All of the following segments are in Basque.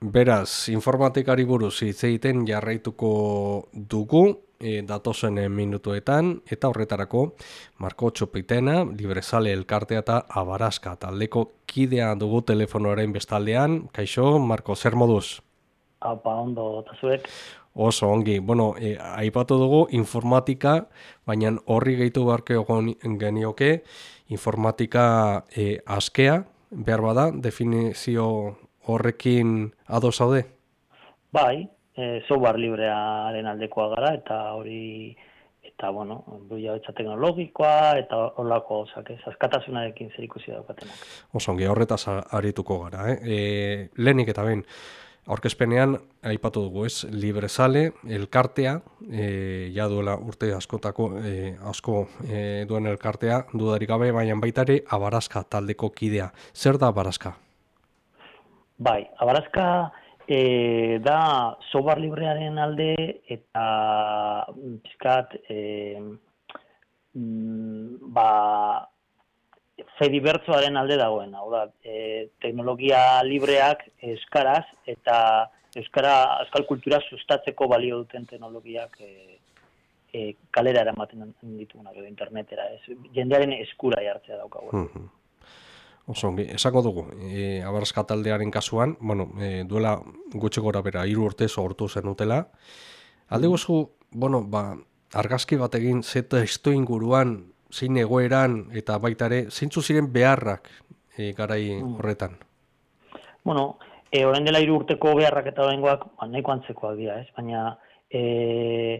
Beraz, informatikari buruz hitz egiten jarraituko dugu e, datozen minutuetan eta horretarako Marko Txopitena, Librezale Elkartea eta Abaraska taldeko kidea dugu telefonoaren bestaldean. Kaixo, Marko, zer moduz? Apa, ondo, eta zuek? Oso, ongi. Bueno, e, aipatu dugu informatika, baina horri gehitu barke genioke, informatika e, askea, behar bada, definizio horrekin ados zaude? Bai, e, software librearen aldekoa gara eta hori eta bueno, duia betza teknologikoa eta horlako osak, ez, askatasunarekin zer ikusi daukatenak. Osongi, horretaz arituko gara, eh? E, lehenik eta ben, aurkezpenean aipatu dugu, ez, librezale, elkartea, e, ja duela urte askotako, e, asko e, duen elkartea, dudarik gabe, baina baitare, abarazka taldeko kidea. Zer da abarazka? Bai, abarazka e, da sobar librearen alde eta pizkat e, ba, fedibertzoaren alde dagoen. Hau da, e, teknologia libreak euskaraz eta euskara euskal kultura sustatzeko balio duten teknologiak e, e, kalera eramaten ditugunak edo internetera. Ez, jendearen eskura jartzea daukagu. Mm Oso, esako dugu, e, abarazka taldearen kasuan, bueno, e, duela gutxe gora bera, iru urte sortu zen utela. Alde mm. guzu, bueno, ba, argazki bat egin zeta esto inguruan, zein egoeran, eta baita ere, zeintzu ziren beharrak e, garai mm. horretan? Bueno, e, orain dela iru urteko beharrak eta oraingoak ba, nahiko antzekoak dira, ez? Baina, e,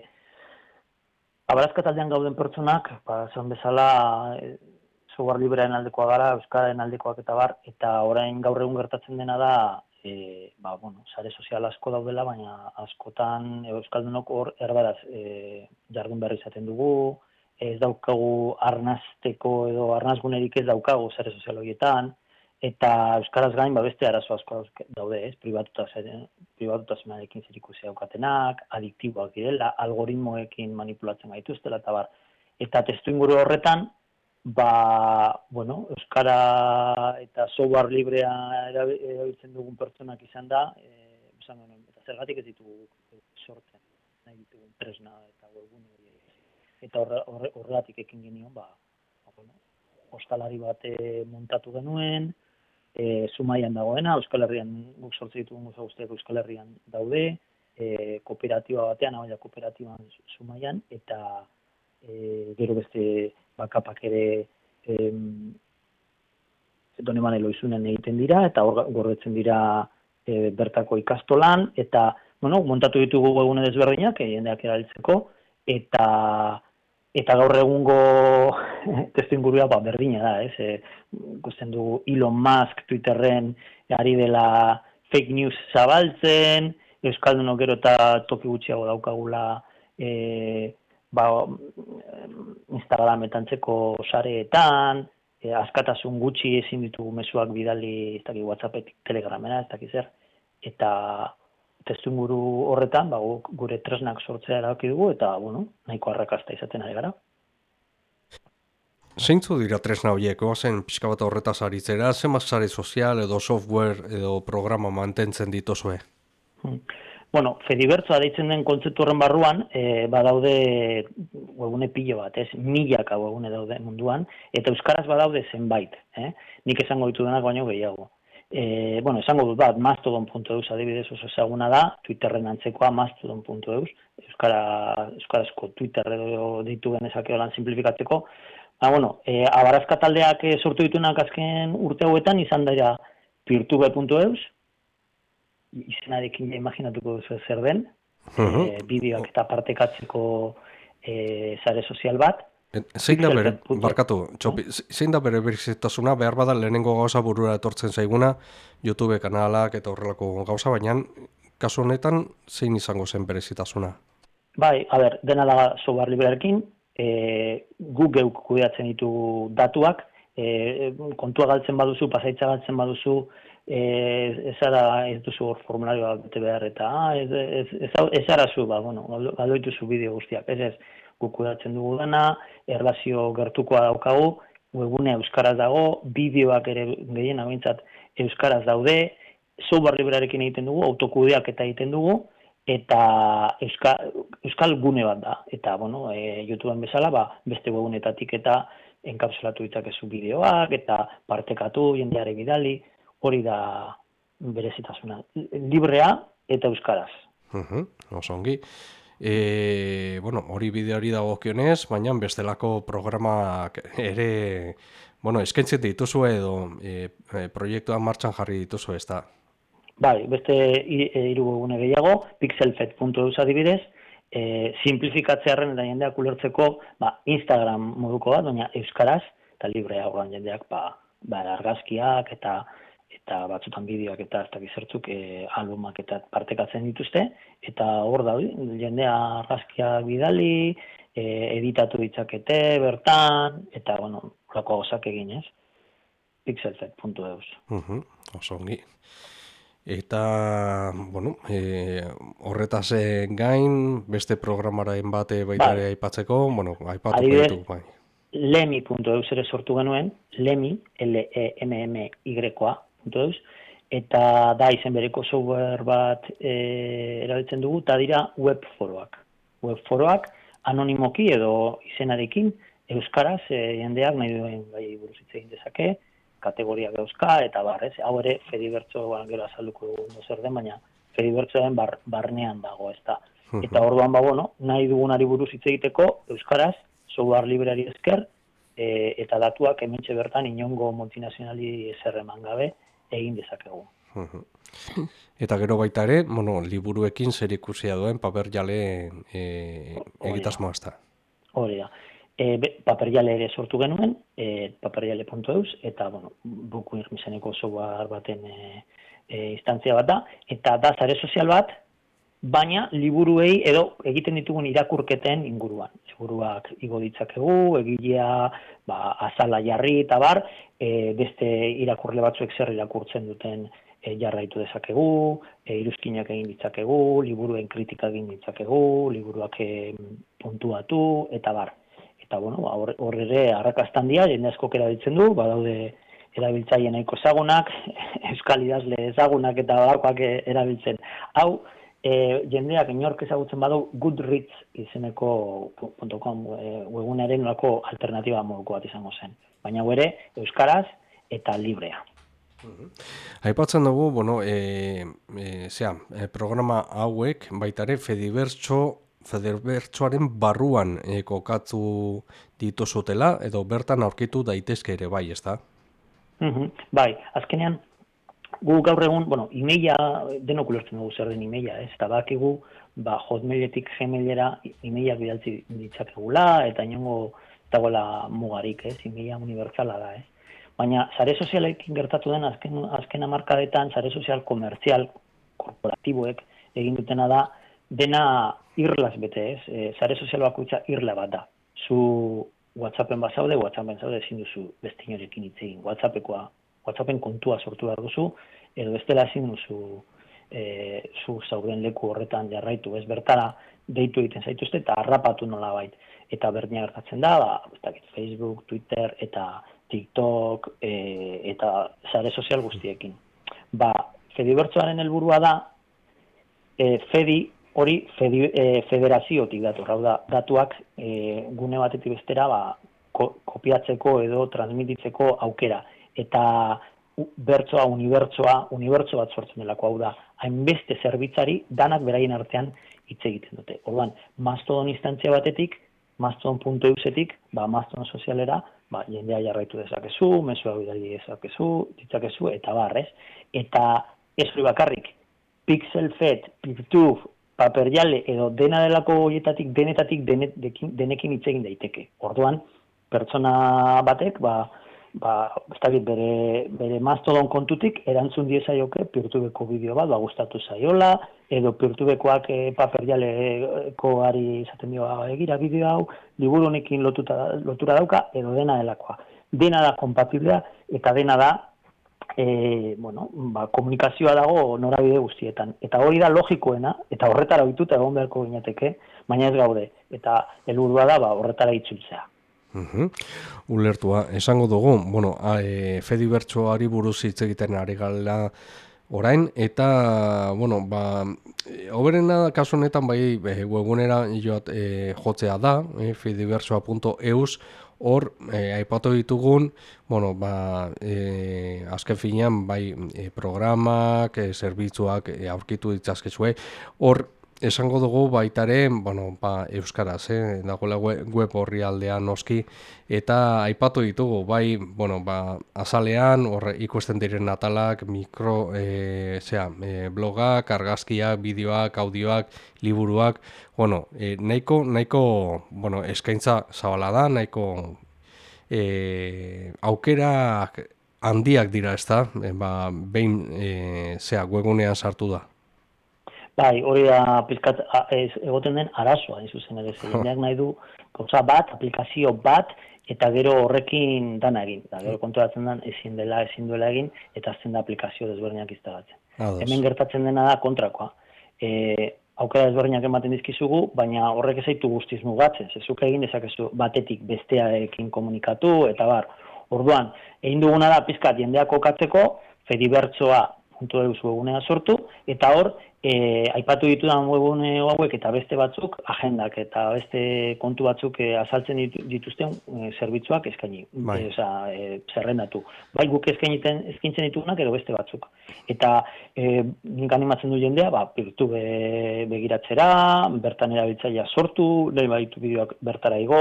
abarazka taldean gauden pertsonak, ba, zan bezala, e, software librearen aldekoa gara, euskararen aldekoak eta bar, eta orain gaur egun gertatzen dena da, e, ba, bueno, sare sozial asko daudela, baina askotan euskaldunok hor erbaraz e, jardun berri izaten dugu, ez daukagu arnazteko edo arnazgunerik ez daukagu sare sozial horietan, eta euskaraz gain ba beste arazo asko daude, ez, pribatutasunarekin zer ikusi daukatenak, adiktiboak direla, algoritmoekin manipulatzen gaituztela eta bar. Eta testu inguru horretan, ba, bueno, Euskara eta software librea erabiltzen dugun pertsonak izan da, e, esan eta zergatik ez ditugu sortzen, nahi ditugun tresna eta webgune. Eta horregatik ekin genion, ba, ba, bueno, ostalari bat e, montatu genuen, e, Zumaian dagoena, Euskal Herrian guk sortze ditugun goza guztiak Euskal Herrian daude, e, kooperatiba batean, hau kooperatiban Zumaian, eta e, gero beste bakapak ere em, done manelo izunen egiten dira, eta hor gorretzen dira e, bertako ikastolan, eta bueno, montatu ditugu egune desberdinak, e, jendeak erabiltzeko, eta eta gaur egungo testu ingurua ba, berdina da, ez? E, Gusten dugu Elon Musk Twitterren ari dela fake news zabaltzen, Euskaldunok gero eta toki gutxiago daukagula e, ba, Instagrametan txeko sareetan, e, askatasun gutxi ezin ditugu mezuak bidali ez dakik WhatsAppetik Telegramena, ez dakik zer, eta testu horretan, ba, gure tresnak sortzea erabaki dugu, eta, bueno, nahiko arrakasta izaten ari gara. Zeintzu dira tresna horiek, oazen pixka bat horretaz aritzera, zenbat sare sozial edo software edo programa mantentzen dituzue? Hmm. Bueno, Fedibertsoa deitzen den kontzeptu horren barruan, e, badaude webune pilo bat, ez, milaka webune daude munduan, eta euskaraz badaude zenbait, eh? nik esango ditu denak baino gehiago. E, bueno, esango dut bat, mastodon.eus adibidez oso ezaguna da, Twitterren antzekoa mastodon.eus, euskara, euskarazko Twitter edo ditu genezakeo lan simplifikatzeko, Ba, bueno, e, abarazka taldeak sortu ditunak azken urte hauetan izan dira peertube.eus, izenarekin imaginatuko duzu zer den, uh bideoak eta partekatzeko e, zare sozial bat. Zein da bere, barkatu, txopi, zein da bere berezitasuna, behar bada lehenengo gauza burura etortzen zaiguna, YouTube kanalak eta horrelako gauza, baina kasu honetan zein izango zen berezitasuna? Bai, a ber, dena da sobar librearekin, e, Google kudeatzen ditu datuak, e, kontua galtzen baduzu, pasaitza galtzen baduzu, ez ara ez duzu hor formulario bat bete behar eta ah, ez, ez, ez, ez ba, bueno, galdoitu zu bideo guztiak, ez ez, gukudatzen dugu dana, erlazio gertukoa daukagu, webune euskaraz dago, bideoak ere gehien abintzat euskaraz daude, software librearekin egiten dugu, autokudeak eta egiten dugu, eta euskal, euskal gune bat da. Eta, bueno, e, YouTubeen bezala, ba, beste webunetatik eta enkapsulatu ditzakezu bideoak, eta partekatu, jendeare bidali, hori da berezitasuna. Librea eta euskaraz. Uh oso ongi. E, bueno, hori bideori dagokionez, baina bestelako programak ere, bueno, eskaintzen dituzu edo e, e, proiektua martxan jarri dituzu ez da? Bai, beste hiru egune gehiago, pixelfet.eus adibidez, e, simplifikatzearen eta jendeak ulertzeko ba, Instagram moduko bat, baina euskaraz, eta librea horan jendeak ba, ba, argazkiak eta eta batzutan bideoak eta ez dakizertzuk e, albumak eta partekatzen dituzte, eta hor da, jendea argazkia bidali, e, editatu ditzakete bertan, eta, bueno, horako gozak egin, ez? pixelset.eus. Uh -huh, oso ongi. Eta, bueno, e, horretaz gain, beste programaren bate baita bai. aipatzeko, bueno, aipatu ditu, bai. Lemi.eus ere sortu genuen, Lemi, L-E-M-M-Y-a, .eus, eta da izen bereko software bat e, erabiltzen dugu, eta dira web foroak. Web foroak anonimoki edo izenarekin euskaraz e, jendeak nahi duen bai buruz egin dezake, kategoria euska eta bar, ez? Hau ere Fedibertso gero azalduko dugu zer den, baina Fedibertsoen bar, barnean dago, ez da. Eta orduan ba bueno, nahi dugunari buruz hitz egiteko euskaraz software libreari esker e, eta datuak hementxe bertan inongo multinazionali eserreman gabe egin dezakegu. Eta gero baita ere, bueno, liburuekin zer ikusia duen paper jale e, egitasmoa ezta. Hori da. E, paper jale ere sortu genuen, e, paperjale.eus, eta, bueno, buku irmizeneko software baten e, e, instantzia bat da, eta da zare sozial bat, baina liburuei edo egiten ditugun irakurketen inguruan. Liburuak igo ditzakegu, egilea, ba, azala jarri eta bar, e, beste irakurle batzuek zer irakurtzen duten e, jarraitu dezakegu, e, iruzkinak egin ditzakegu, liburuen kritika egin ditzakegu, liburuak e, puntuatu eta bar. Eta bueno, ba, hor ere arrakastan dia, jende asko erabiltzen du, badaude erabiltzaile nahiko ezagunak, euskal idazle ezagunak eta barkoak erabiltzen. Hau, e, jendeak inork ezagutzen badu Goodreads izeneko .com e, webunaren nolako alternatiba moduko bat izango zen. Baina ere, euskaraz eta librea. Aipatzen dugu, bueno, e, e, zera, e, programa hauek baitare Fedibertso Federbertsoaren barruan e, kokatu dituzutela edo bertan aurkitu daitezke ere bai, ezta? Mm Bai, azkenean gu gaur egun, bueno, emaila denok ulertzen dugu zer den emaila, ez? Eta bakigu, ba, hotmailetik gmailera emaila bidaltzi ditzakegula eta inongo dagoela mugarik, ez? Emaila unibertsala da, ez? Baina sare sozialekin gertatu den azken azken hamarkadetan sare sozial komertzial korporatiboek egin dutena da dena irlas bete, ez? E, sare sozial bakoitza irla bat da. Zu WhatsAppen bazaude, WhatsAppen zaude ezin duzu beste inorekin hitz. WhatsAppekoa WhatsAppen kontua sortu behar duzu, edo bestela ezin duzu e, zu zauden leku horretan jarraitu, ez bertara deitu egiten zaituzte eta harrapatu nola bait. Eta berdina gertatzen da, ba, Facebook, Twitter eta TikTok e, eta sare sozial guztiekin. Ba, Fedibertsoaren helburua da, e, Fedi hori fedi, e, federaziotik datu, hau da, datuak e, gune batetik bestera ba, kopiatzeko edo transmititzeko aukera eta bertsoa, unibertsoa, unibertso bat sortzen delako hau da, hainbeste zerbitzari danak beraien artean hitz egiten dute. Orduan, mastodon instantzia batetik, mastodon.eusetik, ba, mastodon sozialera, ba, jendea jarraitu dezakezu, mesua bidali dezakezu, ditzakezu, eta barrez. Eta ez hori bakarrik, pixelfet, pictube, paperjale, edo dena delako horietatik, denetatik, denekin hitz egin daiteke. Orduan, pertsona batek, ba, ba, ez bere, bere mastodon kontutik, erantzun dieza joke pirtubeko bideo bat, ba, gustatu zaiola, edo pirtubekoak e, eh, paperjaleko ari izaten dio ba, egira bideo hau, liburu honekin lotuta, lotura dauka, edo dena delakoa. Dena da kompatiblea, eta dena da, e, bueno, ba, komunikazioa dago norabide guztietan. Eta hori da logikoena, eta horretara oituta egon beharko gineteke, baina ez gaude, eta helburua da ba, horretara itzultzea. Uhum. Ulertua, esango dugu, bueno, e, Fedi buruz hitz egiten ari gala orain, eta, bueno, ba, oberena kasu honetan bai webgunera joat, e, jotzea da, e, fidibersoa.eus, hor, e, aipatu ditugun, bueno, ba, e, azken finean, bai, e, programak, e, zerbitzuak e, aurkitu ditzazkezue, hor, esango dugu baitare, bueno, ba, euskaraz, eh, dagoela web horri aldean noski, eta aipatu ditugu, bai, bueno, ba, azalean, horre ikusten diren natalak, mikro, e, zera, e, blogak, argazkiak, bideoak, audioak, liburuak, bueno, e, nahiko, nahiko, bueno, eskaintza zabala da, nahiko e, aukera handiak dira, ez da, e, ba, behin, e, zera, webunean sartu da. Bai, hori da pizkat egoten den arazoa, hain zuzen ere, jendeak nahi du gauza bat, aplikazio bat, eta gero horrekin dana egin. Da, gero konturatzen den ezin dela, ezin duela egin, eta azten da aplikazio desberdinak iztagatzen. Hemen gertatzen dena da kontrakoa. E, aukera desberdinak ematen dizkizugu, baina horrek ezaitu guztiz mugatzen. Zezuk egin dezakezu batetik bestearekin komunikatu, eta bar. Orduan, egin duguna da pizkat jendeak okatzeko, fedibertsoa puntu egunea sortu, eta hor, e, aipatu ditudan webune hauek eta beste batzuk agendak eta beste kontu batzuk e, azaltzen dituzten e, zerbitzuak eskaini, bai. e, oza, e, zerrendatu. Bai guk eskainiten eskintzen ditugunak edo beste batzuk. Eta e, nik animatzen du jendea, ba, pirtu be, begiratzera, bertan erabiltzaia sortu, lehi baditu bideoak bertara igo,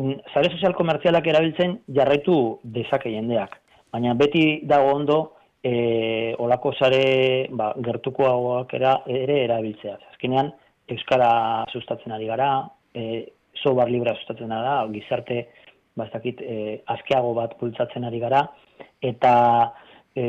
zare mm, sozial komertzialak erabiltzen jarraitu dezake jendeak. Baina beti dago ondo, e, olako sare ba, gertukoagoak era, ere erabiltzea. Azkenean, Euskara sustatzen ari gara, e, sobar libra sustatzen ari gara, gizarte bastakit, e, azkeago bat bultzatzen ari gara, eta e,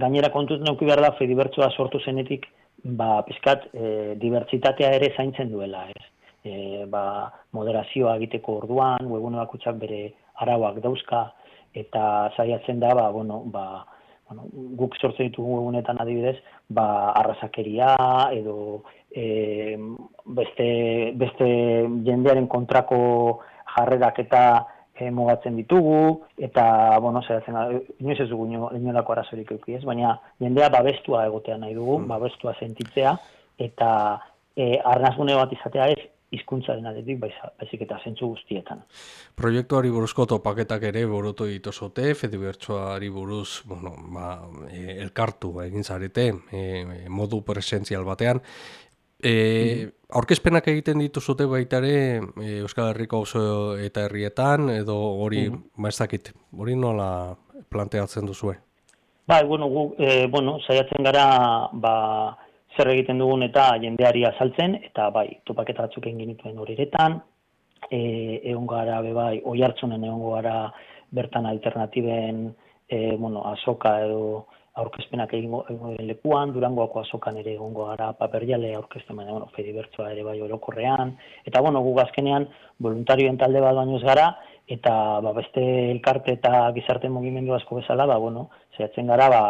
gainera kontuz neuki behar da, fedibertsua sortu zenetik, ba, pizkat, e, dibertsitatea ere zaintzen duela, ez? E, ba, moderazioa egiteko orduan, webune bakutsak bere arauak dauzka, eta saiatzen da ba, bueno, ba, bueno, guk sortzen ditugu egunetan adibidez, ba, arrasakeria edo e, beste, beste jendearen kontrako jarrerak eta e, mugatzen ditugu, eta, bueno, zeratzen, inoiz ez dugu inolako arazorik euki ez, baina jendea babestua egotea nahi dugu, mm. babestua sentitzea, eta e, arnazgune bat izatea ez, hizkuntzaren aldetik baizik eta zentzu guztietan. Proiektuari buruzko topaketak ere burutu dituzote, fedibertsoari buruz, bueno, ba, e, elkartu egin zarete, e, modu presentzial batean. E, mm. Aurkezpenak egiten dituzute baita ere e, Euskal Herriko oso eta herrietan, edo hori, mm. maestakit, hori nola planteatzen duzue? Bai, bueno, gu, e, bueno, saiatzen gara, ba, zer egiten dugun eta jendeari azaltzen, eta bai, topaketa batzuk egin genituen horiretan, e, egon gara, be bai, oi hartzunen egon gara bertan alternatiben, e, bueno, azoka edo aurkezpenak egingo, egingo lekuan, durangoako azokan ere egongo gara paperjale aurkezten baina, bueno, fedibertsoa ere bai orokorrean, eta bueno, gu gazkenean voluntarioen talde bat bainoz gara, eta ba, beste elkarte eta gizarte mugimendu asko bezala, ba, bueno, zehatzen gara, ba,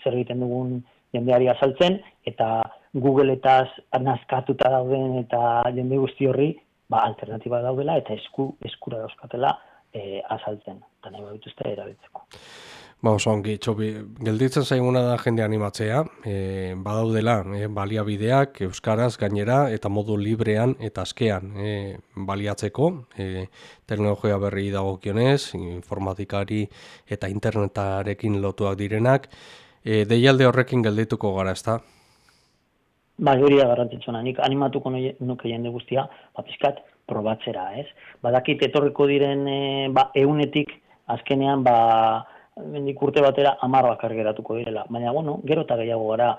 zer egiten dugun jendeari azaltzen, eta Google eta nazkatuta dauden eta jende guzti horri, ba, alternatiba daudela eta esku, eskura dauzkatela e, azaltzen, eta nahi babituzte erabiltzeko. Ba, oso ongi, txobi, gelditzen zaiguna da jende animatzea, e, badaudela, e, baliabideak, euskaraz, gainera, eta modu librean eta askean e, baliatzeko, e, teknologia berri dagokionez, informatikari eta internetarekin lotuak direnak, e, deialde horrekin geldituko gara, ezta? Ba, hori da garrantzitsuna. Nik animatuko nuke jende guztia, ba, pizkat, probatzera, ez? Badakit etorriko diren e, ba, eunetik, azkenean, ba, mendik urte batera amar bakar geratuko direla. Baina, bueno, gero eta gehiago gara,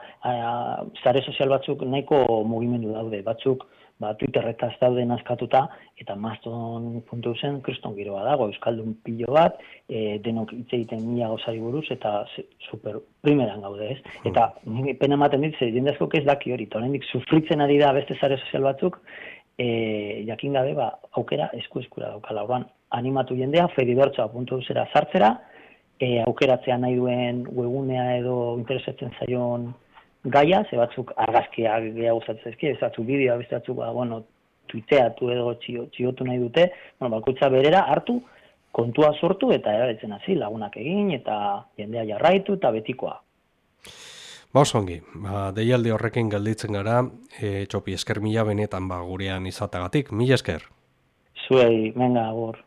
zare sozial batzuk nahiko mugimendu daude, batzuk, ba, Twitterretaz daude nazkatuta, eta Maston puntu zen, kriston giroa dago, Euskaldun pilo bat, e, denok hitz egiten mila gozari buruz, eta super primeran gaude, ez? Hmm. Eta pena ematen dit, jende asko ez daki hori, eta sufritzen ari da beste zare sozial batzuk, e, jakin gabe, ba, aukera esku eskura daukala, orban, animatu jendea, fedibertsoa puntu zera sartzera, e, aukeratzea nahi duen webunea edo interesatzen zaion gaia, ze batzuk argazkiak gehiago gustatzen zaizkie, ez batzuk bideoa, beste batzuk ba, bueno, tuiteatu edo txio, txiotu nahi dute, bueno, bakutza berera hartu, kontua sortu eta erabiltzen hasi lagunak egin eta jendea jarraitu eta betikoa. Ba, oso ongi, ba, deialde horrekin gelditzen gara, e, txopi esker mila benetan ba, gurean izatagatik, mila esker. Zuei, menga, agur.